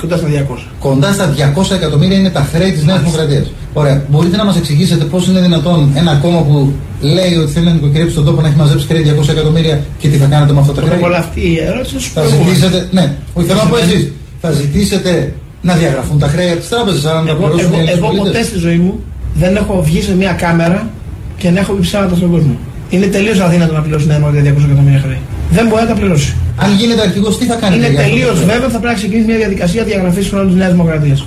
Κοντά στα 200. Κοντά στα 200 εκατομμύρια είναι τα χρέη της Νέας Δημοκρατίας. Ωραία. Μπορείτε να μας εξηγήσετε πώς είναι δυνατόν ένα κόμμα που λέει ότι θέλει να νοικοκυρέψει τον τόπο να έχει μαζέψει χρέη 200 εκατομμύρια και τι θα κάνετε με αυτά τα χρέη. Πρώτα αυτή η ερώτηση σου Θα ζητήσετε. Ναι, όχι, θέλω να πω εσείς. Θα ζητήσετε να διαγραφούν τα χρέη από τις τράπεζες. Αν εγώ, εγώ, εγώ ποτέ στη ζωή μου δεν έχω βγει σε μια κάμερα και να έχω πει ψέματα στον κόσμο. Είναι τελείως αδύνατο να πληρώσει ένα για 200 εκατομμύρια χρέη. Δεν μπορεί να τα πληρώσει. Αν γίνεται αρχηγός, τι θα κάνετε. Είναι τελείως βέβαιο ότι θα πρέπει να ξεκινήσει μια διαδικασία διαγραφής χρόνου της Νέας Δημοκρατίας.